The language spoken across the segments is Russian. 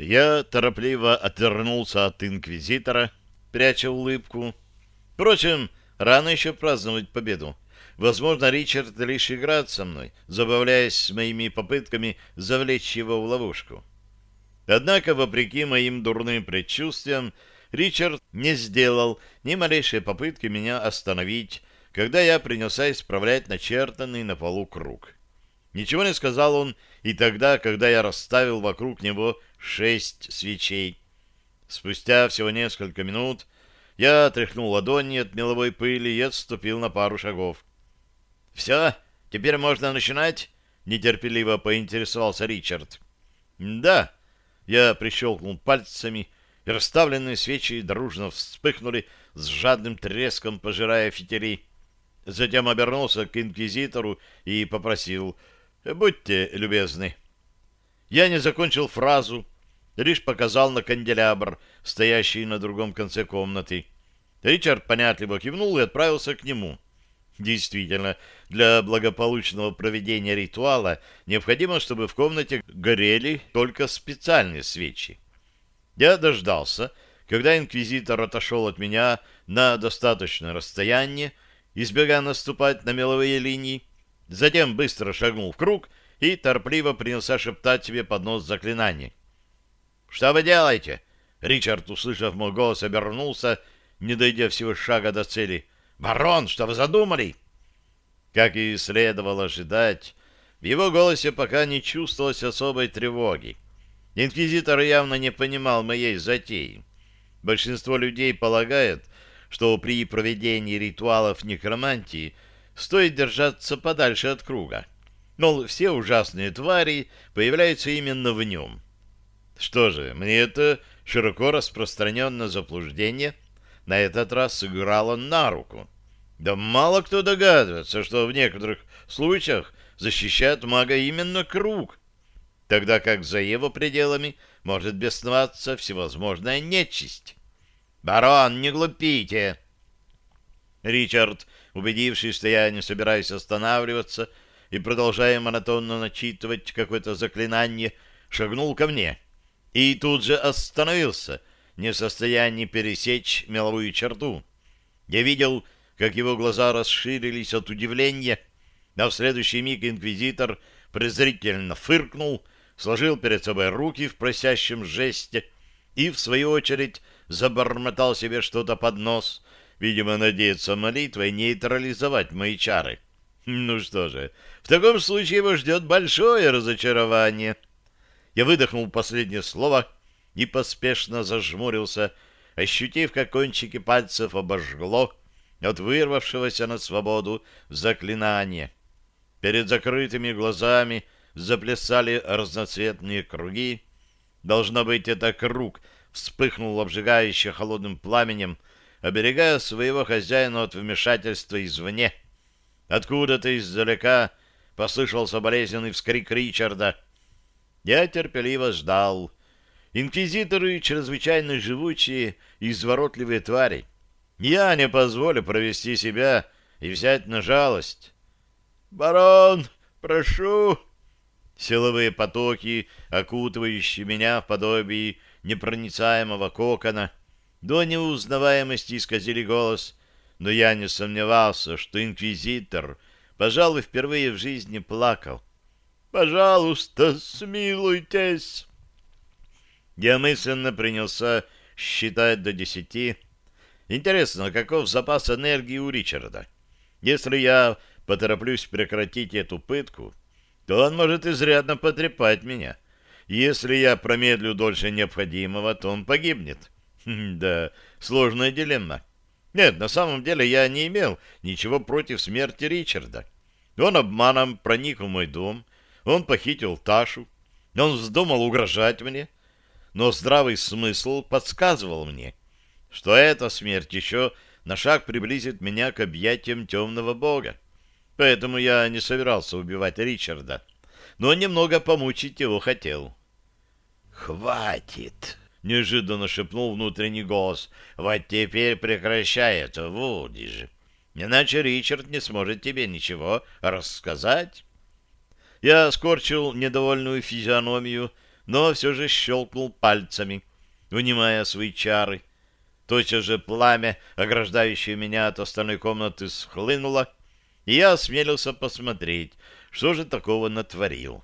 Я торопливо отвернулся от инквизитора, пряча улыбку. Впрочем, рано еще праздновать победу. Возможно, Ричард лишь играет со мной, забавляясь с моими попытками завлечь его в ловушку. Однако, вопреки моим дурным предчувствиям, Ричард не сделал ни малейшей попытки меня остановить, когда я принялся исправлять начертанный на полу круг. Ничего не сказал он и тогда, когда я расставил вокруг него шесть свечей. Спустя всего несколько минут я отряхнул ладони от меловой пыли и отступил на пару шагов. — Все, теперь можно начинать? — нетерпеливо поинтересовался Ричард. — Да. Я прищелкнул пальцами, и расставленные свечи дружно вспыхнули с жадным треском, пожирая фитили. Затем обернулся к инквизитору и попросил «Будьте любезны». Я не закончил фразу, лишь показал на канделябр, стоящий на другом конце комнаты. Ричард понятливо кивнул и отправился к нему. Действительно, для благополучного проведения ритуала необходимо, чтобы в комнате горели только специальные свечи. Я дождался, когда инквизитор отошел от меня на достаточное расстояние, избегая наступать на меловые линии, затем быстро шагнул в круг и торпливо принялся шептать себе под нос заклинание. «Что вы делаете?» Ричард, услышав мой голос, обернулся, не дойдя всего шага до цели. «Барон, что вы задумали?» Как и следовало ожидать, в его голосе пока не чувствовалось особой тревоги. Инквизитор явно не понимал моей затеи. Большинство людей полагает, что при проведении ритуалов некромантии стоит держаться подальше от круга. Мол, все ужасные твари появляются именно в нем. Что же, мне это широко распространенное заблуждение на этот раз сыграло на руку. Да мало кто догадывается, что в некоторых случаях защищает мага именно круг, тогда как за его пределами может бесноваться всевозможная нечисть. «Барон, не глупите!» Ричард, убедившись, что я не собираюсь останавливаться и продолжая монотонно начитывать какое-то заклинание, шагнул ко мне и тут же остановился, не в состоянии пересечь меловую черту. Я видел, как его глаза расширились от удивления, а в следующий миг инквизитор презрительно фыркнул, сложил перед собой руки в просящем жесте и, в свою очередь, забормотал себе что-то под нос, видимо, надеется молитвой нейтрализовать мои чары. Ну что же, в таком случае его ждет большое разочарование. Я выдохнул последнее слово и поспешно зажмурился, ощутив, как кончики пальцев обожгло от вырвавшегося на свободу заклинания. Перед закрытыми глазами заплясали разноцветные круги. Должно быть, это круг вспыхнул обжигающе холодным пламенем, оберегая своего хозяина от вмешательства извне. Откуда-то издалека послышался болезненный вскрик Ричарда. Я терпеливо ждал. Инквизиторы чрезвычайно живучие и изворотливые твари. Я не позволю провести себя и взять на жалость. «Барон, прошу!» Силовые потоки, окутывающие меня в подобии непроницаемого кокона, до неузнаваемости исказили голос, но я не сомневался, что инквизитор, пожалуй, впервые в жизни плакал. «Пожалуйста, смилуйтесь!» Я мысленно принялся считать до десяти. Интересно, каков запас энергии у Ричарда? Если я потороплюсь прекратить эту пытку, то он может изрядно потрепать меня. Если я промедлю дольше необходимого, то он погибнет. Хм, да, сложная дилемма. Нет, на самом деле я не имел ничего против смерти Ричарда. Он обманом проник в мой дом, он похитил Ташу, он вздумал угрожать мне, но здравый смысл подсказывал мне, что эта смерть еще на шаг приблизит меня к объятиям темного бога. Поэтому я не собирался убивать Ричарда, но немного помучить его хотел. «Хватит!» — неожиданно шепнул внутренний голос. «Вот теперь прекращай это, Вудиш. Иначе Ричард не сможет тебе ничего рассказать». Я скорчил недовольную физиономию, но все же щелкнул пальцами, унимая свои чары. Тотчас же пламя, ограждающее меня от остальной комнаты, схлынуло, и я осмелился посмотреть, что же такого натворил.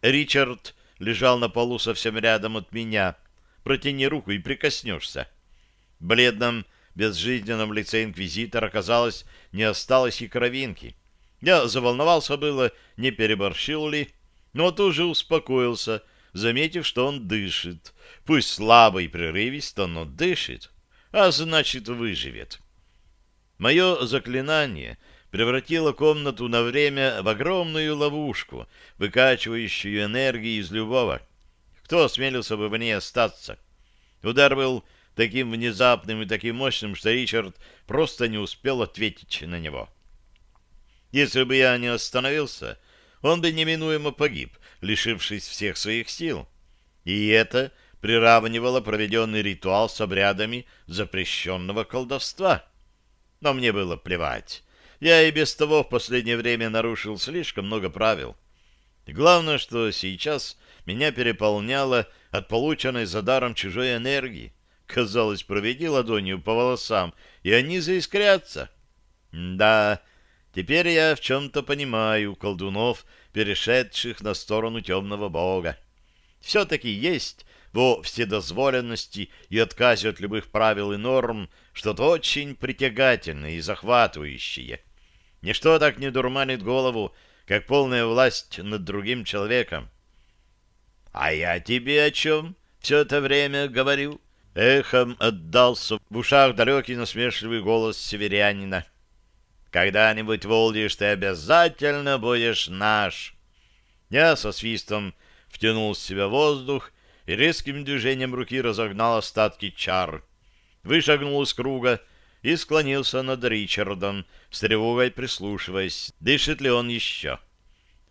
Ричард лежал на полу совсем рядом от меня. Протяни руку и прикоснешься. В бледном, безжизненном лице инквизитора, казалось, не осталось и кровинки. Я заволновался было, не переборщил ли, но тут же успокоился, заметив, что он дышит. Пусть слабо и прерывисто, но дышит, а значит, выживет. Мое заклинание превратило комнату на время в огромную ловушку, выкачивающую энергию из любого. Кто осмелился бы в ней остаться? Удар был таким внезапным и таким мощным, что Ричард просто не успел ответить на него. Если бы я не остановился, он бы неминуемо погиб, лишившись всех своих сил. И это приравнивало проведенный ритуал с обрядами запрещенного колдовства. Но мне было плевать. Я и без того в последнее время нарушил слишком много правил. главное, что сейчас меня переполняло от полученной за даром чужой энергии. Казалось, проведи ладонью по волосам, и они заискрятся. Да, теперь я в чем-то понимаю колдунов, перешедших на сторону темного бога. Все-таки есть во вседозволенности и отказе от любых правил и норм что-то очень притягательное и захватывающее. Ничто так не дурманит голову, как полная власть над другим человеком. — А я тебе о чем все это время говорю? Эхом отдался в ушах далекий насмешливый голос северянина. «Когда-нибудь, Волдиш, ты обязательно будешь наш!» Я со свистом втянул в себя воздух и резким движением руки разогнал остатки чар. Вышагнул из круга и склонился над Ричардом, с тревогой прислушиваясь, дышит ли он еще.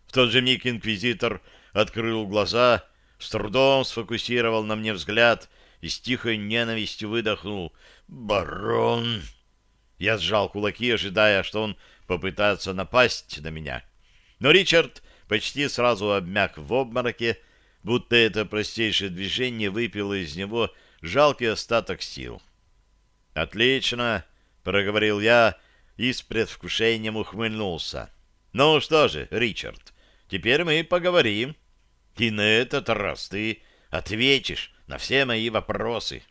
В тот же миг инквизитор открыл глаза, с трудом сфокусировал на мне взгляд и с тихой ненавистью выдохнул «Барон!». Я сжал кулаки, ожидая, что он попытается напасть на меня. Но Ричард почти сразу обмяк в обмороке, будто это простейшее движение выпило из него жалкий остаток сил. «Отлично!» — проговорил я и с предвкушением ухмыльнулся. «Ну что же, Ричард, теперь мы поговорим. И на этот раз ты ответишь на все мои вопросы.